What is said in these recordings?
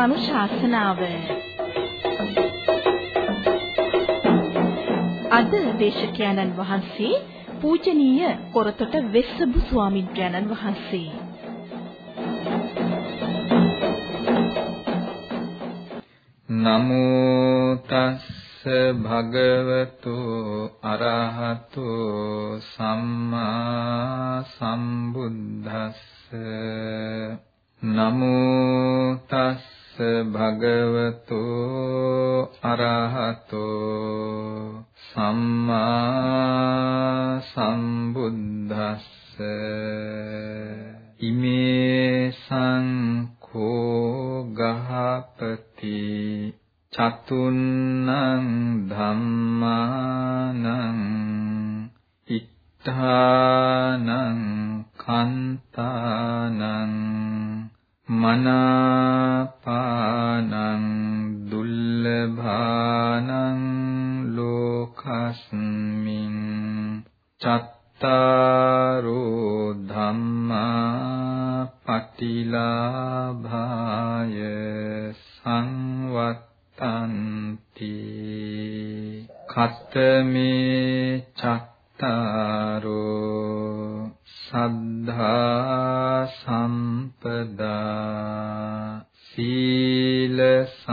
ධර්මානුශාසනාව. අද දේශකයන්න් වහන්සේ පූජනීය කොරතොට වෙස්සබු ස්වාමින්ද්‍රයන්න් වහන්සේ. නමෝ තස්ස භගවතු අරහතු සම්මා සම්බුද්දස්ස. නමෝ තස්ස භගවතු අරහතු සම්මා සම්බුද්දස්ස ඉමේ සංඛෝ ගහපති චතුන්නං ධම්මානං ඉත්තානං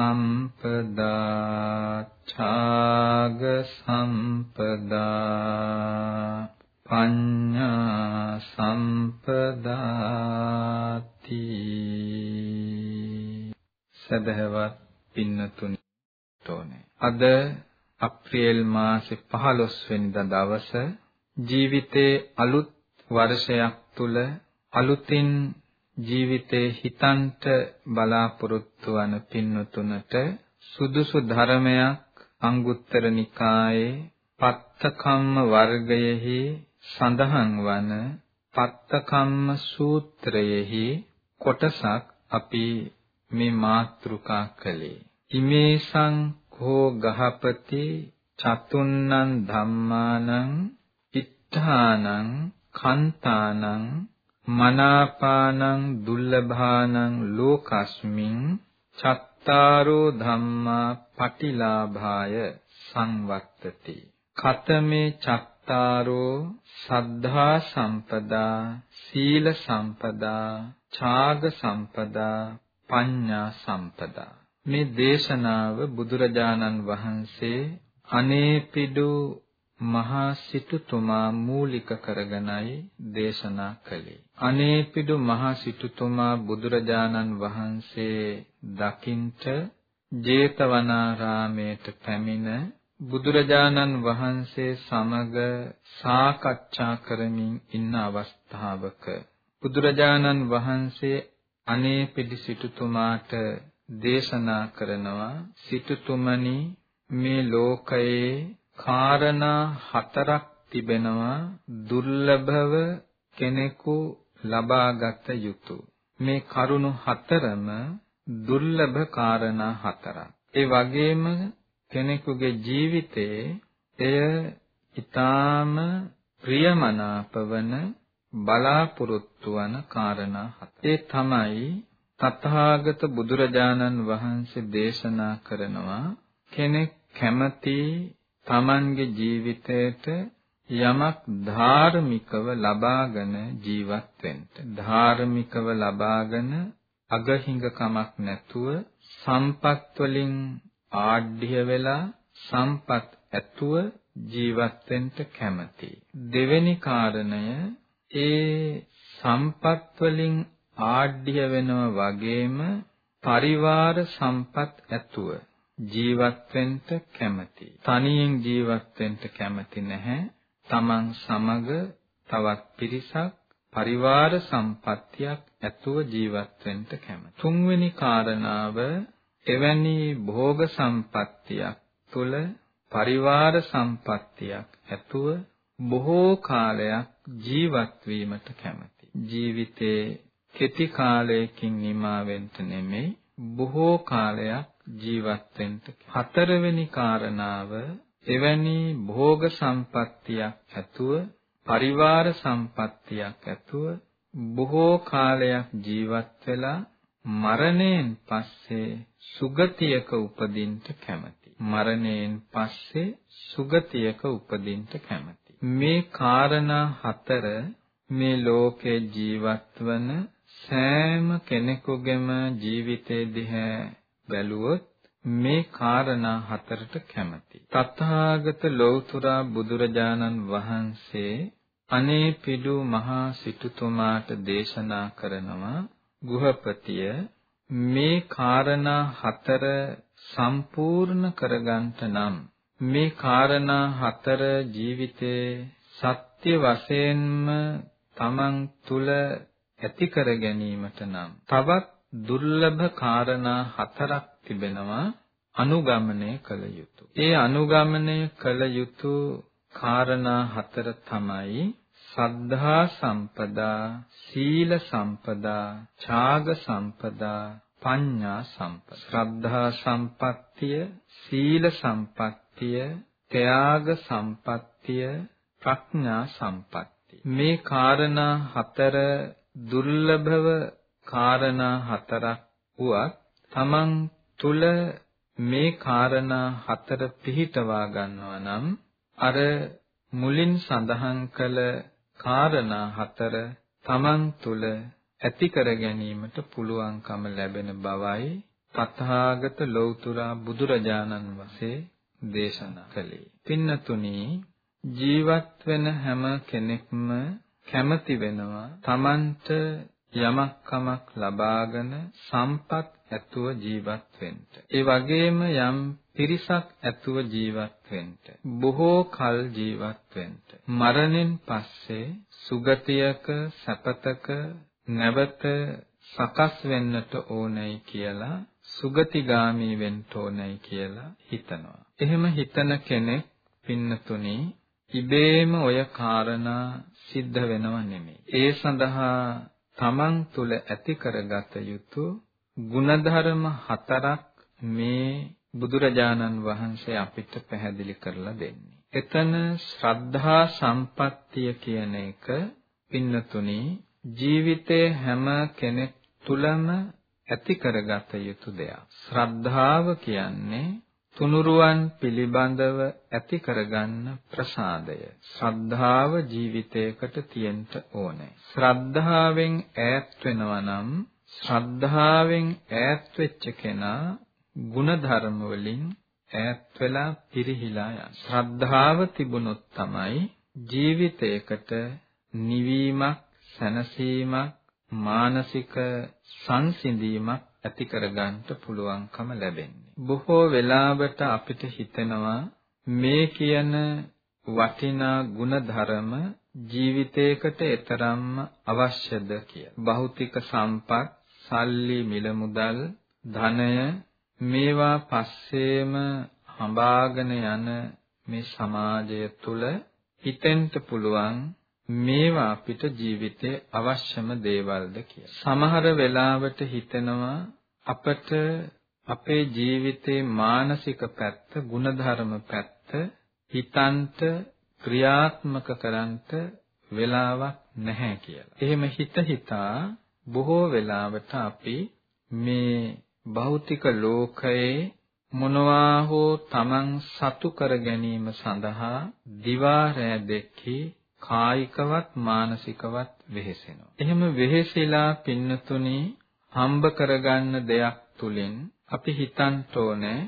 සම්පදා ඡාග සම්පදා පඤ්ඤා සම්පදාති සදහවත් පින්නතුනි තෝනේ. අද අප්‍රේල් මාසේ 15 වෙනිදා දවස ජීවිතේ අලුත් වර්ෂයක් තුල අලුතින් ජීවිතේ හිතන්ට බලාපොරොත්තු වන පින්නතුනට සුදුසු ධර්මයක් අංගුත්තර නිකායේ පත්තකම්ම වර්ගයෙහි සඳහන් වන පත්තකම්ම සූත්‍රයෙහි කොටසක් අපි මේ මාතෘකා කළේ. ඉමේසං කෝ ගහපති චතුන්නං ධම්මානං ඉත්තානං කන්තානං මනාපානං දුල්ලභානං ලෝකස්මින් චත්තාරෝ ධම්මා පටිලාභාය සංවත්තති. කතමේ චත්තාරෝ සද්ධා සම්පදා සීල සම්පදා ඡාග සම්පදා පඤ්ඤා සම්පදා. මේ දේශනාව බුදුරජාණන් වහන්සේ අනේපිඩු මහා සිටුතුමා මූලික කරගෙනයි දේශනා කළේ. අනේපිඩු මහා සිටුතුමා බුදුරජාණන් වහන්සේ දකින්ට ජේතවනාරාමයට පැමිණ බුදුරජාණන් වහන්සේ සමග සාකච්ඡා කරමින් ඉන්න අවස්ථාවක බුදුරජාණන් වහන්සේ අනේපිඩි සිටුතුමාට දේශනා කරනවා සිටුතුමනි මේ ලෝකයේ කාරණා හතරක් තිබෙනවා දුර්ලභව කෙනෙකු ලබාගත යුතු මේ කරුණු හතරම දුර්ලභ කාරණා හතරක් ඒ වගේම කෙනෙකුගේ ජීවිතයේ එය ඊටාම ප්‍රියමනාප වන බලාපොරොත්තු වන කාරණා හත. ඒ තමයි තථාගත බුදුරජාණන් වහන්සේ දේශනා කරනවා කෙනෙක් කැමති Tamanගේ ජීවිතයට යමක් ධාර්මිකව ලබාගෙන ජීවත් වෙන්න. ධාර්මිකව ලබාගෙන අගහිඟකමක් නැතුව සම්පත් වලින් ආඩ්‍ය වෙලා සම්පත් ඇතුව ජීවත් වෙන්න කැමති. දෙවෙනි කාරණය ඒ සම්පත් වලින් ආඩ්‍ය වෙනව වගේම පරිවාර සම්පත් ඇතුව ජීවත් වෙන්න කැමති. තනියෙන් ජීවත් වෙන්න කැමති නැහැ. තමන් සමග තවත් පිරිසක් පරිවාර සම්පත්තියක් ඇතුව ජීවත් වෙන්න කැමති. තුන්වෙනි කාරණාව එවැනි භෝග සම්පත්තියක් තුළ පරිවාර සම්පත්තියක් ඇතුව බොහෝ කාලයක් ජීවත් වීමට කැමති. ජීවිතේ කෙටි කාලයකින් නිමා වෙන්න නෙමෙයි බොහෝ කාලයක් ජීවත් වෙන්න. හතරවෙනි කාරණාව එවැනි භෝග සම්පත්තියක් ඇතුව පරිවාර සම්පත්තියක් ඇතුව බොහෝ කාලයක් ජීවත් වෙලා මරණයෙන් පස්සේ සුගතියක උපදින්න කැමති. මරණයෙන් පස්සේ සුගතියක උපදින්න කැමති. මේ කාරණා හතර මේ ලෝකේ ජීවත් වන සෑම කෙනෙකුගේම ජීවිතයේ දිහා බැලුවොත් මේ කාරණා හතරට කැමති. තථාගත ලෞතුරා බුදුරජාණන් වහන්සේ අනේ පිඩු මහා සිටුතුමාට දේශනා කරනවා ගෘහපතිය මේ කාරණා හතර සම්පූර්ණ කරගන්නට නම් මේ කාරණා හතර ජීවිතේ සත්‍ය වශයෙන්ම තමන් තුල ඇති කර ගැනීමට නම් තවත් දුර්ලභ කාරණා හතරක් තිබෙනවා අනුගමනය කළ යුතු. ඒ අනුගමනය කළ යුතු කාරණා හතර තමයි සද්ධා සම්පදා, සීල සම්පදා, ඡාග සම්පදා, පඤ්ඤා සම්පදා. ශ්‍රද්ධා සම්පත්තිය, සීල සම්පත්තිය, ත්‍යාග සම්පත්තිය, ප්‍රඥා සම්පත්තිය. මේ කාරණා හතර දුර්ලභව කාරණා හතරක් වුවත් තමන් තුල මේ කාරණා හතර පිහිටවා ගන්නවා නම් අර මුලින් සඳහන් කළ කාරණා හතර තමන් තුල ඇති කර ගැනීමට පුළුවන්කම ලැබෙන බවයි තථාගත ලෞතුරා බුදුරජාණන් වහන්සේ දේශනා කළේ. පින්නතුනි ජීවත් වෙන හැම කෙනෙක්ම කැමති වෙනවා තමන්ට යමක් කමක් ලබාගෙන සම්පත් ඇතුව ජීවත් වෙන්න. ඒ වගේම යම් පිරිසක් ඇතුව ජීවත් වෙන්න. බොහෝ කල් ජීවත් වෙන්න. මරණයෙන් පස්සේ සුගතියක සැපතක නැවත සකස් වෙන්නට ඕනයි කියලා සුගතිගාමී වෙන්න ඕනයි කියලා හිතනවා. එහෙම හිතන කෙනෙක් පින්නතුනි ඉබේම ඔය කාරණා සිද්ධ වෙනව නෙමෙයි. ඒ සඳහා තමන් තුළ ඇති කරගත යුතු ಗುಣධර්ම හතරක් මේ බුදුරජාණන් වහන්සේ අපිට පැහැදිලි කරලා දෙන්නේ. එතන ශ්‍රද්ධා සම්පත්තිය කියන එක පින්නතුනි ජීවිතේ හැම කෙනෙක් තුළම ඇති කරගත යුතු දෙයක්. ශ්‍රද්ධාව කියන්නේ තුනුරුවන් පිළිබඳව ඇති කරගන්න ප්‍රසාදය. ශ්‍රද්ධාව ජීවිතයකට තියෙන්න ඕනේ. ශ්‍රද්ධාවෙන් ඈත් වෙනවා නම් ශ්‍රද්ධාවෙන් ඈත් වෙච්ච කෙනා ಗುಣධර්ම වලින් ඈත් වෙලා පිරිහිලා යන. ශ්‍රද්ධාව තිබුණොත් තමයි ජීවිතයකට නිවීමක්, සැනසීමක්, මානසික සංසිඳීමක් ඇති කරගන්න පුළුවන්කම ලැබෙන්නේ. බොහෝ වෙලාවට අපිට හිතෙනවා මේ කියන වටිනා ಗುಣධර්ම ජීවිතයකට එතරම්ම අවශ්‍යද කියලා. භෞතික සම්පත්, සල්ලි, මිල මුදල්, ධනය මේවා පස්සේම හඹාගෙන යන මේ සමාජය තුල හිතෙන්න පුළුවන් මේවා අපිට ජීවිතේ අවශ්‍යම දේවල්ද කියලා. සමහර වෙලාවට හිතෙනවා අපට අපේ ජීවිතේ මානසික පැත්ත, ಗುಣධර්ම පැත්ත හිතන්ට ක්‍රියාත්මක කරන්ට වෙලාවක් නැහැ කියලා. එහෙම හිත හිතා බොහෝ වෙලාවට අපි මේ භෞතික ලෝකයේ මොනවා හෝ තමන් සතු කර ගැනීම සඳහා දිවා රෑ දෙකේ කායිකවත් මානසිකවත් වෙහෙසෙනවා. එහෙම වෙහෙසලා පින්නතුනි හම්බ කරගන්න දෙයක් තුලින් අපි හිතන්න ඕනේ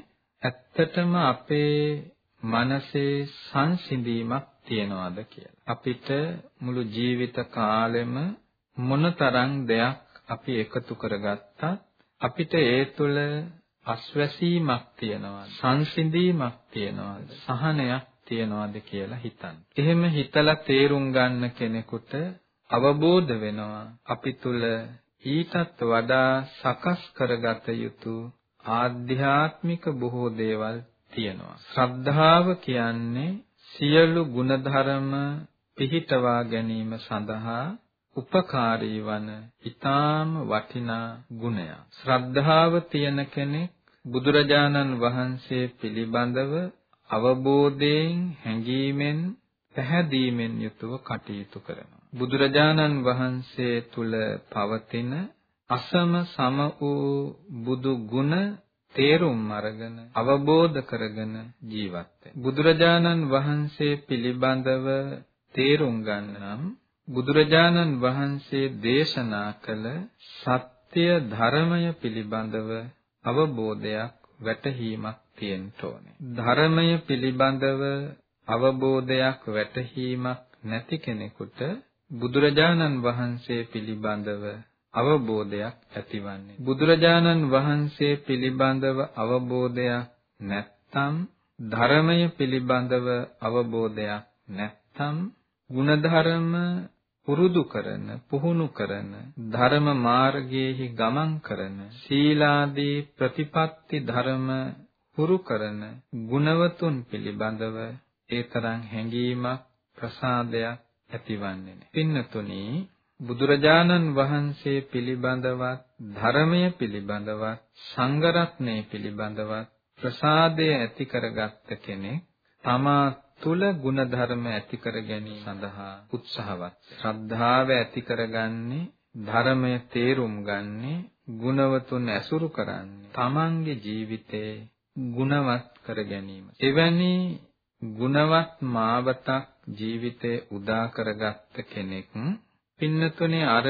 ඇත්තටම අපේ මනසේ සංසිඳීමක් තියනවාද කියලා. අපිට මුළු ජීවිත කාලෙම මොනතරම් දෙයක් අපි එකතු කරගත්තත් අපිට ඒ තුළ අස්වැසීමක් තියනවාද සංසිඳීමක් තියනවාද සහනයක් තියනවාද කියලා හිතන්න. එහෙම හිතලා තේරුම් ගන්න කෙනෙකුට අවබෝධ වෙනවා අපි තුල ඊටත් වඩා සකස් කරගත යුතු ආධ්‍යාත්මික බොහෝ දේවල් තියෙනවා. ශ්‍රද්ධාව කියන්නේ සියලු ಗುಣධර්ම පිහිටවා ගැනීම සඳහා උපකාරී වන ඊටාම වටිනා ගුණයක්. ශ්‍රද්ධාව තියෙන කෙනෙක් බුදුරජාණන් වහන්සේ පිළිබඳව අවබෝධයෙන් හැඟීමෙන් පැහැදීමෙන් යුතුව කටයුතු කරනවා. බුදුරජාණන් වහන්සේ තුල පවතින අසම සම වූ බුදු ගුණ තේරුම් අරගෙන අවබෝධ කරගෙන ජීවත් බුදුරජාණන් වහන්සේ පිළිබඳව තේරුම් ගන්නම් බුදුරජාණන් වහන්සේ දේශනා කළ සත්‍ය ධර්මය පිළිබඳව අවබෝධයක් වැටහීමක් තියෙන්න ඕනේ. ධර්මය පිළිබඳව අවබෝධයක් වැටහීමක් නැති කෙනෙකුට බුදුරජාණන් වහන්සේ පිළිබඳව අවබෝධයක් ඇතිවන්නේ. බුදුරජාණන් වහන්සේ පිළිබඳව අවබෝධයක් නැත්නම් ධර්මය පිළිබඳව අවබෝධයක් නැත්නම් ಗುಣධර්ම පුරුදු කරන පුහුණු කරන ධර්ම මාර්ගයේහි ගමන් කරන සීලාදී ප්‍රතිපත්ති ධර්ම හුරු කරන ගුණවතුන් පිළිබඳව ඒ තරම් හැඟීමක් ප්‍රසාදයක් ඇතිවන්නේ නැහැ. පින්නතුනි බුදුරජාණන් වහන්සේ පිළිබඳවත් ධර්මය පිළිබඳවත් සංඝරත්නය පිළිබඳවත් ප්‍රසාදය ඇති කරගත්ත කෙනෙක් තමා තුල ಗುಣධර්ම ඇති කර ගැනීම සඳහා උත්සාහවත්. ශ්‍රද්ධාව ඇති කරගන්නේ ධර්මය තේරුම් ගන්නේ ගුණවතුන් ඇසුරු කරන්නේ තමන්ගේ ජීවිතේ ගුණවත් කර ගැනීම. එවැනි ගුණවත් මාවතක් ජීවිතේ උදා කරගත්ත කෙනෙක් පින්නතුනේ අර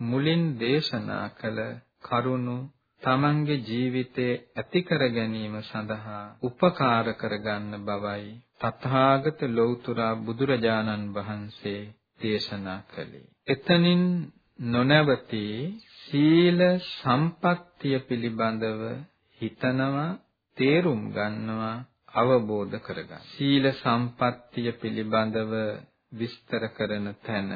මුලින් දේශනා කළ කරුණු තමන්ගේ ජීවිතයේ ඇති කර ගැනීම සඳහා උපකාර කරගන්න බවයි තථාගත ලෞතර බුදුරජාණන් වහන්සේ දේශනා කළේ. එතනින් නොනවතී සීල සම්පත්තිය පිළිබඳව හිතනවා තේරුම් ගන්නවා අවබෝධ කරගන්න. සීල සම්පත්තිය පිළිබඳව විස්තර කරන තැන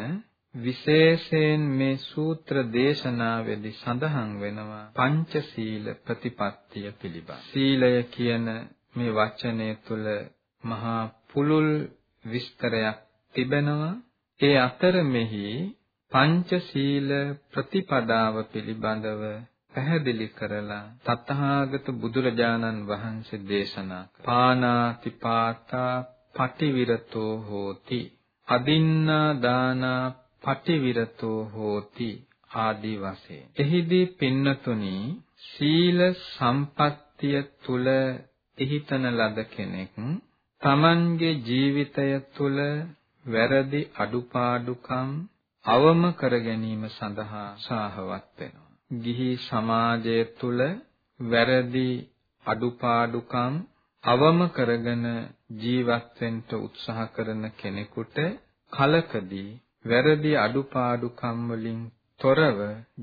විශේෂයෙන් මේ සූත්‍ර දේශනාවේදී සඳහන් වෙනවා පංචශීල ප්‍රතිපත්තිය පිළිබඳ. සීලය කියන මේ වචනය තුල මහා පුලුල් විස්තරයක් තිබෙනවා. ඒ අතර මෙහි පංචශීල ප්‍රතිපදාව පිළිබඳව පැහැදිලි කරලා තථාගත බුදුරජාණන් වහන්සේ දේශනා පානාති පාතා පටිවිරතෝ හෝති අදින්නා දානා පටිවිරතෝ හෝති ආදී වශයෙන් එහිදී පින්නතුනි සීල සම්පත්තිය තුල පිහිටන ලද කෙනෙක් තමන්ගේ ජීවිතය තුළ වැරදි අඩුපාඩුකම් අවම කර ගැනීම සඳහා සාහවත් වෙනවා. ගිහි සමාජය තුළ වැරදි අඩුපාඩුකම් අවම කරගෙන ජීවත් වෙන්න උත්සාහ කරන කෙනෙකුට කලකදී වැරදි අඩුපාඩුකම් වලින් තොරව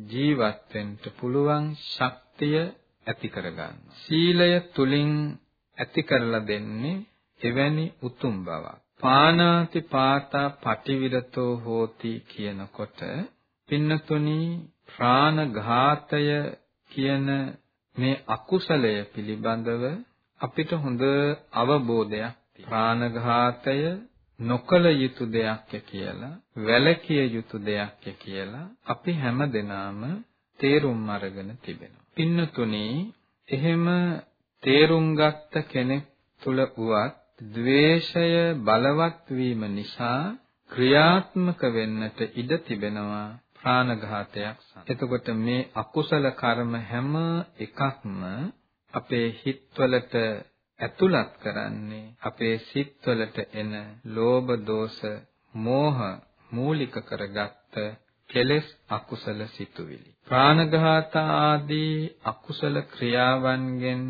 ජීවත් වෙන්න පුළුවන් ශක්තිය ඇති කරගන්න. සීලය තුලින් ඇති කරලා දෙන්නේ එවැනි උතුම් බවක්. පානාති පාතා පටිවිරතෝ හෝති කියනකොට පින්නතුනි ප්‍රාණඝාතය කියන මේ අකුසලය පිළිබඳව අපිට හොඳ අවබෝධයක් ප්‍රාණඝාතය නොකල යුතු දෙයක් කියලා වැළකිය යුතු දෙයක් කියලා අපි හැමදෙනාම තේරුම් අරගෙන තිබෙනවා. පින්නතුනි එහෙම තේරුම් ගත්ත කෙනෙක් තුල වුවත් ද්වේෂය බලවත් වීම නිසා ක්‍රියාත්මක වෙන්නට ඉඩ තිබෙනවා ප්‍රාණඝාතයක්. එතකොට මේ අකුසල කර්ම හැම එකක්ම අපේ හිත්වලට ඇතුළත් කරන්නේ අපේ සිත්වලට එන ලෝභ දෝෂ මෝහ මූලික කරගත්ත කෙලෙස් අකුසල සිතුවිලි. ප්‍රාණඝාත ආදී අකුසල ක්‍රියාවන්ගෙන්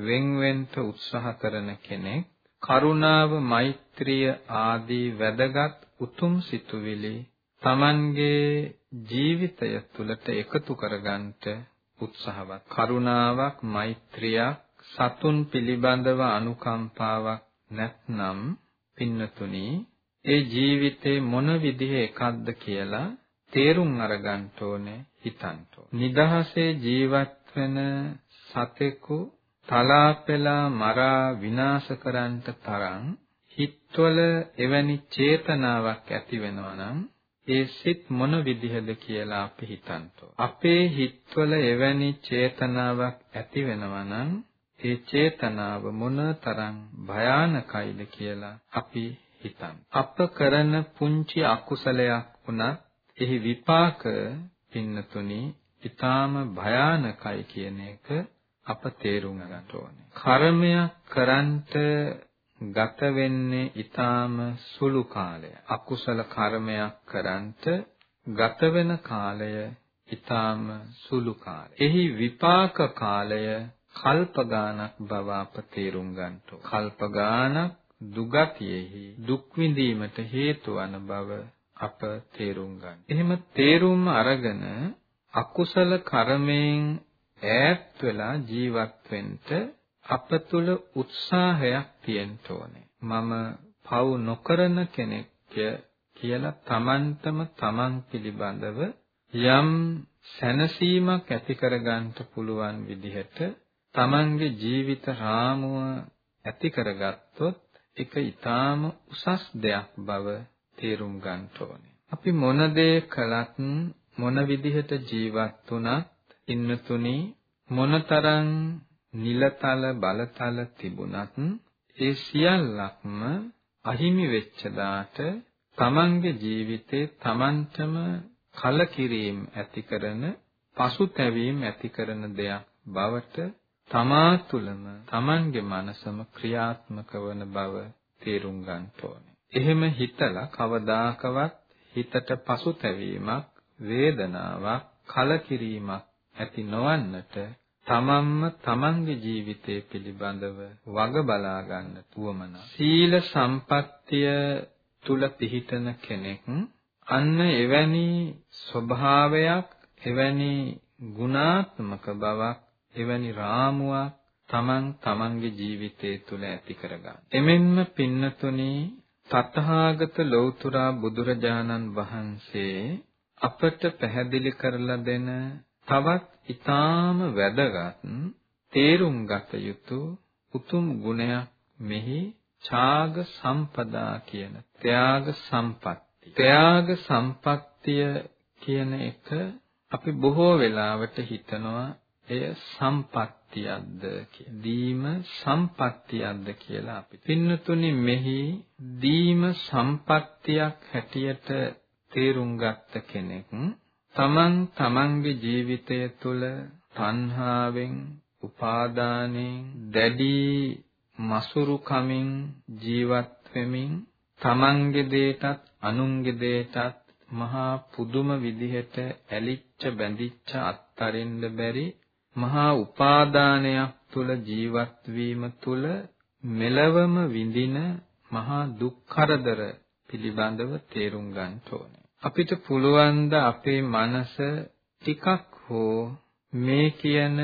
වෙන්වෙන්ට උත්සාහ කරන කෙනෙක් කරුණාව මෛත්‍රිය ආදී වැදගත් උතුම් සිතුවිලි Tamanගේ ජීවිතය තුළට එකතු කරගන්නට උත්සාහවත් කරුණාවක් මෛත්‍රියක් සතුන් පිළිබඳව අනුකම්පාවක් නැත්නම් පින්නතුනි ඒ ජීවිතේ මොන විදිහේ එකක්ද කියලා තේරුම් අරගන්න ඕනේ හිතන්න නිදහසේ ජීවත් වෙන සතෙකු තලා පෙලා මරා විනාශ කරන්නට තරම් හිත්වල එවැනි චේතනාවක් ඇති වෙනවා නම් ඒ සිත් මොන විදිහද කියලා අපි හිතන්තෝ. අපේ හිත්වල එවැනි චේතනාවක් ඇති වෙනවා නම් ඒ චේතනාව මොන තරම් භයානකයිද කියලා අපි හිතන්න. අප කරන පුංචි අකුසලයක් වුණත් එහි විපාක පින්නතුනි ඊටාම භයානකයි කියන එක අප තේරුම් ගන්න ඕනේ. කර්මයක් කරන්ට ගත වෙන්නේ ඊටාම සුළු කාලයක්. අකුසල කර්මයක් කරන්ට ගත වෙන කාලය ඊටාම සුළු කාලයක්. එහි විපාක කාලය කල්ප ගානක් බව අප තේරුම් ගන්න කල්ප ගානක් දුගතියෙහි දුක් විඳීමට හේතු වන බව අප තේරුම් ගන්න. එහෙම තේරුම් අරගෙන අකුසල කර්මයෙන් ඈත් වෙලා ජීවත් වෙන්න අප තුල උත්සාහයක් තියෙන්න ඕනේ. මම පව් නොකරන කෙනෙක් කියලා Tamanටම Taman පිළිබඳව යම් සැනසීමක් ඇති කරගන්න පුළුවන් විදිහට Tamanගේ ජීවිත රාමුව ඇති කරගත්තොත් ඒක ඊටාම උසස් දෙයක් බව තේරුම් ගන්න ඕනේ. අපි මොන දේ කළත් මොන විදිහට ජීවත් වුණත් ඉන්නතුනි මොනතරම් නිලතල බලතල තිබුණත් ඒ සියල්ලක්ම අහිමි වෙච්ච දාට තමන්ගේ ජීවිතේ තමන්ටම කලකිරීම ඇති කරන පසුතැවීම ඇති කරන දෙයක් බවට තමා තුළම තමන්ගේ මනසම ක්‍රියාත්මක වන බව තේරුම් ගන්න ඕනේ. එහෙම හිතලා කවදාකවත් හිතට පසුතැවීමක්, වේදනාවක්, කලකිරීමක් ඇති නොවන්නට තමන්ම තමන්ගේ ජීවිතය පිළිබඳව වග බලා ගන්නට උවමනා. සීල සම්පත්තිය තුල පිහිටන කෙනෙක් අන්න එවැනි ස්වභාවයක්, එවැනි ගුණාත්මක බවක් එවැනි රාමුවක් තමන් තමන්ගේ ජීවිතය තුළ ඇති කරගන්න. එමෙන්ම පින්නතුනි තථාගත ලෞතුරා බුදුරජාණන් වහන්සේ අපට පැහැදිලි කරලා දෙන තවත් ඊටාම වැදගත් තේරුම් ගත යුතු උතුම් ගුණයක් මෙහි ඡාග සම්පදා කියන ත්‍යාග සම්පත්තිය. ත්‍යාග සම්පත්තිය කියන එක අපි බොහෝ වෙලාවට හිතනවා එය සම්පත්තියක්ද කියලා. දීම සම්පත්තියක්ද කියලා අපි. පින්නතුනි මෙහි දීම සම්පත්තියක් හැටියට තේරුම් ගත්ත කෙනෙක් තමන් තමන්ගේ ජීවිතය තුළ තණ්හාවෙන් උපාදානෙන් දැඩි මසුරු කමින් ජීවත් වෙමින් තමන්ගේ දේටත් අනුන්ගේ දේටත් මහා පුදුම විදිහට ඇලිච්ච බැඳිච්ච අත්තරින්න බැරි මහා උපාදානයක් තුල ජීවත් වීම තුල මෙලවම විඳින මහා දුක් කරදර පිළිබඳව තේරුම් ගන්න ඕනේ. අපිට පුළුවන් ද අපේ මනස ටිකක් හෝ මේ කියන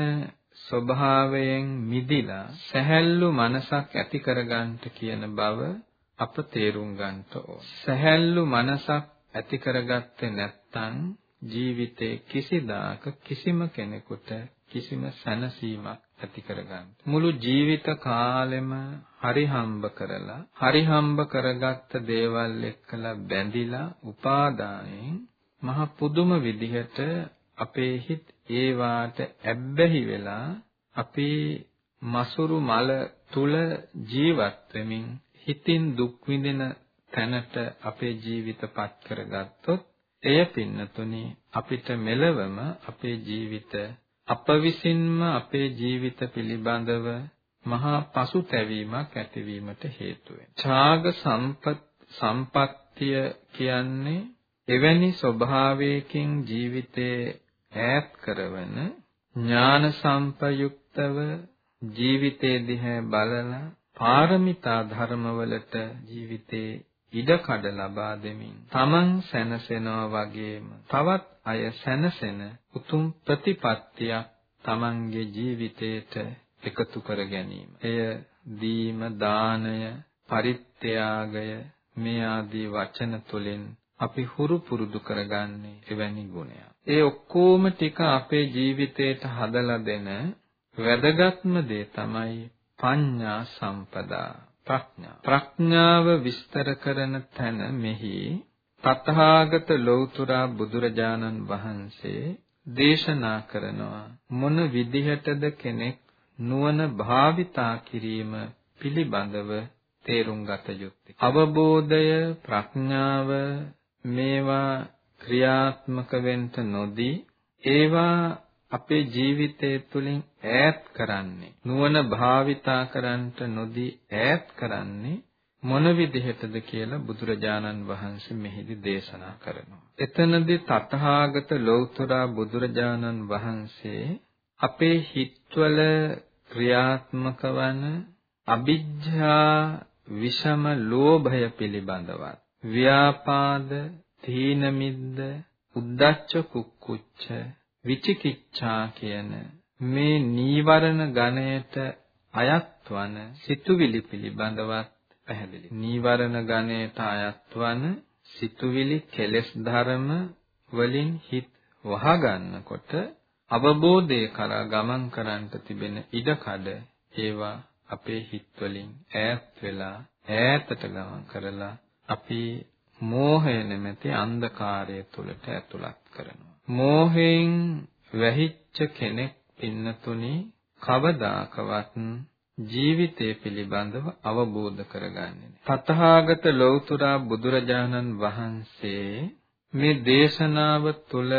ස්වභාවයෙන් මිදිලා සැහැල්ලු මනසක් ඇති කරගන්නට කියන බව අප තේරුම් ගන්නට ඕන. සැහැල්ලු මනසක් ඇති කරගත්තේ නැත්නම් ජීවිතේ කිසිදාක කිසිම කෙනෙකුට කිසිම සැනසීමක් ඇති කරගන්න. මුළු ජීවිත කාලෙම හරි හම්බ කරලා හරි හම්බ කරගත්ත දේවල් එක්කලා බැඳිලා උපාදානයෙන් මහ පුදුම විදිහට අපේ හිත ඒවාට ඇබ්බැහි වෙලා අපේ මසුරු මල තුල ජීවත් වෙමින් හිතින් දුක් විඳින තැනට අපේ ජීවිතපත් කරගත්තොත් එය පින්නතුනි අපිට මෙලවම අපේ ජීවිත අප විසින්ම අපේ ජීවිත පිළිබඳව මහා පසුතැවීමක් ඇතිවීමට හේතු වෙනවා. ඡාග සම්පත්තිය කියන්නේ එවැනි ස්වභාවයකින් ජීවිතේ ඈත් කරවන ඥාන සම්පයුක්තව ජීවිතේ දිහා බලලා පාරමිතා ධර්මවලට ජීවිතේ ඉඩකඩ ලබා දෙමින් තමන් සැනසෙනවා වගේම තවත් අය සැනසෙන උතුම් ප්‍රතිපත්තියක් තමන්ගේ ජීවිතයට එකතු කර ගැනීම. එය දීම දානය පරිත්‍යාගය මේ ආදී වචන තුලින් අපි හුරු පුරුදු කරගන්නේ එවැනි ගුණයක්. ඒ ඔක්කොම ටික අපේ ජීවිතයට හදලා දෙන වැදගත්ම දේ තමයි පඤ්ඤා සම්පදා. ප්‍රඥා. ප්‍රඥාව විස්තර කරන තැන මෙහි තථාගත ලෞතුරා බුදුරජාණන් වහන්සේ දේශනා කරනවා මොන විදිහටද කෙනෙක් නුවණ භාවිතා කිරීම පිළිබඳව තේරුම් ගත යුත්තේ. අවබෝධය ප්‍රඥාව මේවා ක්‍රියාත්මක වෙන්න නොදී ඒවා අපේ ජීවිතය තුළින් ඈත් කරන්නේ නුවණ භාවිතා කරන්නට නොදී ඈත් කරන්නේ මොන විදිහටද කියලා බුදුරජාණන් වහන්සේ මෙහිදී දේශනා කරනවා. එතනදී තථාගත ලෞතර බුදුරජාණන් වහන්සේ අපේ හිත්වල ක්‍රියාත්මක වන අවිජ්ජා විෂම ලෝභය පිළිබඳවත් ව්‍යාපාද තීන මිද්ද උද්දච්ච කුක්කුච්ච විචිකිච්ඡා කියන මේ නීවරණ ගණයට අයත් වන සිතුවිලි පිළිබඳවත් පැහැදිලි. නීවරණ ගණයට අයත් වන සිතුවිලි කෙලෙස් ධර්ම වලින් හිත වහගන්නකොට අවබෝධය කරා ගමන් කරන්නට තිබෙන ඉඩකඩ ඒවා අපේ හිත් වලින් ඈත් වෙලා ඈතට ගමන් කරලා අපි මෝහය නැමැති අන්ධකාරය තුළට ඇතුළත් කරනවා. මෝහයෙන් වැහිච්ච කෙනෙක් පින්නතුනි කවදාකවත් ජීවිතය පිළිබඳව අවබෝධ කරගන්නේ නැහැ. තථාගත ලෞතුරා බුදුරජාණන් වහන්සේ මේ දේශනාව තුළ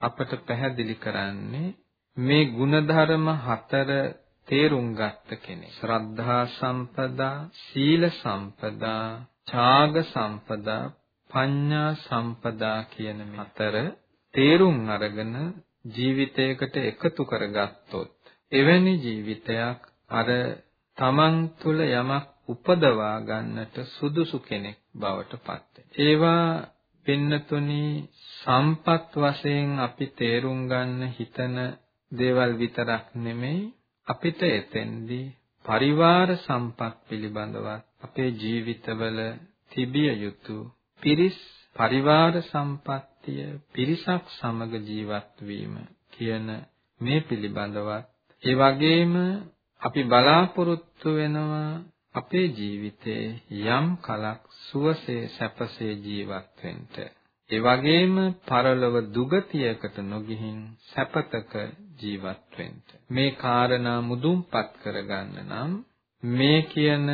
අපට පැහැදිලි කරන්නේ මේ ಗುಣධර්ම හතර තේරුම් ගත්ත කෙනෙක්. ශ්‍රද්ධා සම්පදා, සීල සම්පදා, ඡාග සම්පදා, පඤ්ඤා සම්පදා කියන මේ හතර තේරුම් අරගෙන ජීවිතයකට එකතු කරගත්තොත් එවැනි ජීවිතයක් අර තමන් තුළ යමක් උපදවා ගන්නට සුදුසු කෙනෙක් බවට පත් ඒවා පින්නතුනි සම්පත් වශයෙන් අපි තේරුම් ගන්න හිතන දේවල් විතරක් නෙමෙයි අපිට එතෙන්දී පරිවාර සම්පත් පිළිබඳවත් අපේ ජීවිතවල තිබිය යුතු පිරිස් පරිවාර සම්පත්තිය පිරිසක් සමග ජීවත් වීම කියන මේ පිළිබඳවත් ඒ වගේම අපි බලාපොරොත්තු වෙනවා අපේ ජීවිතේ යම් කලක් සුවසේ සැපසේ ජීවත් වෙන්න. ඒ වගේම පරලොව දුගතියකට නොගිහින් සැපතක ජීවත් වෙන්න. මේ කාරණා මුදුන්පත් කරගන්න නම් මේ කියන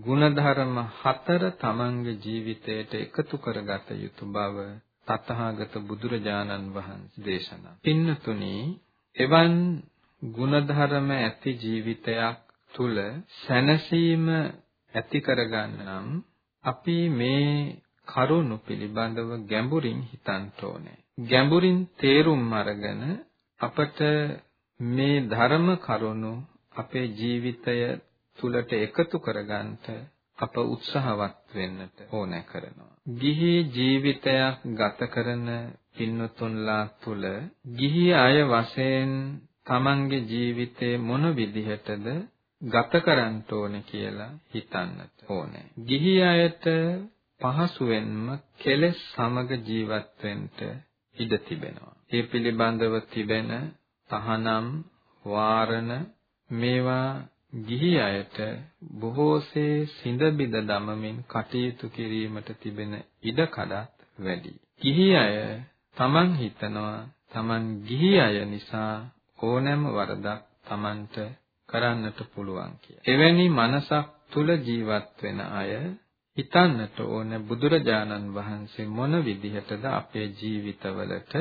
ಗುಣධර්ම හතර තමන්ගේ ජීවිතයට එකතු කරගත යුතු බව තථාගත බුදුරජාණන් වහන්සේ දේශනා. පින්නතුනි එවන් ಗುಣධර්ම ඇති ජීවිතයක් තුල සැනසීම ඇති කරගන්න නම් අපි මේ කරුණු පිළිබඳව ගැඹුරින් හිතන්න ඕනේ. ගැඹුරින් තේරුම් අරගෙන අපට මේ ධර්ම කරුණු අපේ ජීවිතය තුලට එකතු කරගන්නට අප උත්සාහවත් වෙන්නට ඕනෑ කරනවා. ගිහි ජීවිතයක් ගත කරන පින්නතුන්ලා තුල ගිහි අය වශයෙන් තමන්ගේ ජීවිතේ මොන විදිහටද ගත කරන්න ඕනේ කියලා හිතන්නට ඕනේ. ගිහි අයට පහසුවෙන්ම කෙලෙස් සමග ජීවත් වෙන්න ඉඩ තිබෙනවා. ඒ පිළිබඳව තිබෙන තහනම් වාරණ මේවා ගිහි අයට බොහෝසේ සිඳ බිඳ දමමින් කටයුතු කිරීමට තිබෙන ඉඩ කඩත් වැඩි. ගිහි අය Taman හිතනවා Taman ගිහි අය නිසා ඕනෑම වරදක් Tamanට කරන්නට පුළුවන් කියලා. එවැනි මනසක් තුල ජීවත් වෙන අය හිතන්නට ඕන බුදුරජාණන් වහන්සේ මොන විදිහටද අපේ ජීවිතවලට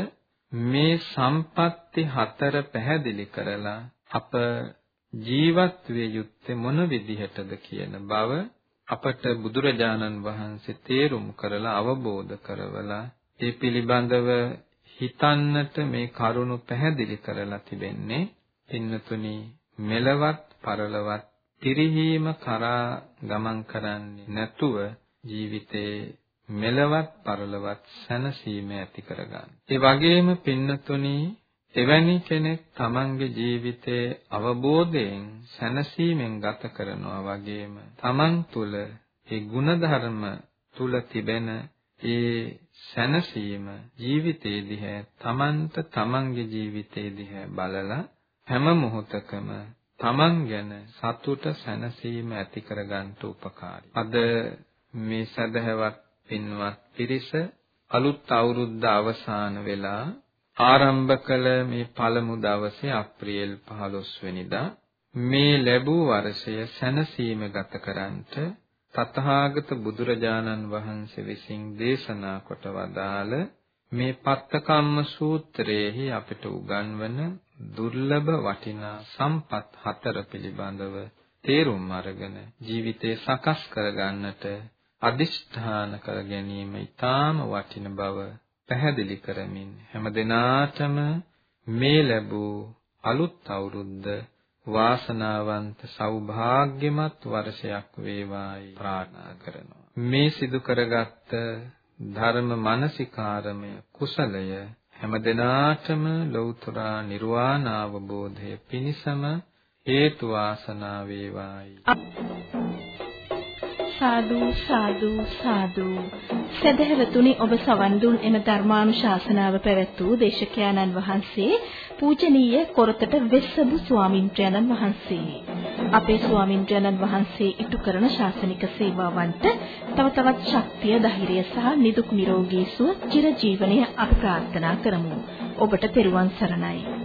මේ සම්පatti හතර පැහැදිලි කරලා අප ජීවත් විය යුත්තේ මොන විදිහටද කියන බව අපට බුදුරජාණන් වහන්සේ තේරුම් කරලා අවබෝධ කරවලා ඒ පිළිබඳව හිතන්නට මේ කරුණු පැහැදිලි කරලා තිබෙන්නේ පින්නතුනි මෙලවත් පරලවත් තිරිහීම කරා ගමන් කරන්නේ නැතුව ජීවිතේ මෙලවත් පරලවත් සැනසීම ඇති කරගන්න. ඒ වගේම පින්නතුනි එවැනි කෙනෙක් තමන්ගේ ජීවිතයේ අවබෝධයෙන් සැනසීමෙන් ගත කරනවා වගේම තමන් තුළ ඒ ಗುಣධර්ම තුල තිබෙන ඒ සැනසීම ජීවිතයේ දිහා තමන්ට තමන්ගේ ජීවිතයේ දිහා බලලා හැම මොහොතකම තමන් ගැන සතුට සැනසීම ඇති කරගන්න උපකාරී. අද මේ සදහවත් පින්වත් පිරිස අලුත් අවුරුද්ද අවසන් වෙලා ආරම්භ කළ මේ පළමු දවසේ අප්‍රේල් 15 වෙනිදා මේ ලැබූ වර්ෂය සැනසීම ගත කරන්ට තථාගත බුදුරජාණන් වහන්සේ විසින් දේශනා කොට වදාළ මේ පත්තකම්ම සූත්‍රයේහි අපිට උගන්වන දුර්ලභ වටිනා සම්පත් හතර පිළිබඳව තේරුම් අරගෙන ජීවිතේ සකස් කරගන්නට අදිෂ්ඨාන කර ගැනීම ඊටාම වටින බව පැහැදිලි කරමින් හැම දිනාටම මේ ලැබූ අලුත් අවුරුද්ද වාසනාවන්ත සෞභාග්‍යමත් වර්ෂයක් වේවායි ප්‍රාර්ථනා කරනවා. මේ සිදු කරගත්ත ධර්ම මානසිකාරමය කුසලය හැම දිනාටම ලෞතර නිර්වාණ අවබෝධය පිණිසම හේතු වාසනා වේවායි. සාදු සාදු සාදු. සදහැවතුනි ඔබ සවන් දුන් එම ධර්මානුශාසනාව පැවැත් වූ දේශකයන්න් වහන්සේ පූජනීය කොරතට වෙස්සබු ස්වාමින්ත්‍රයන්න් වහන්සේ. අපේ ස්වාමින්ත්‍රයන්න් වහන්සේ ඉටු කරන ශාසනික සේවාවන්ට තව තවත් ශක්තිය ධෛර්යය සහ නිදුක් නිරෝගී සුව චිර ජීවනය අපි ප්‍රාර්ථනා කරමු. ඔබට පෙරුවන් සරණයි.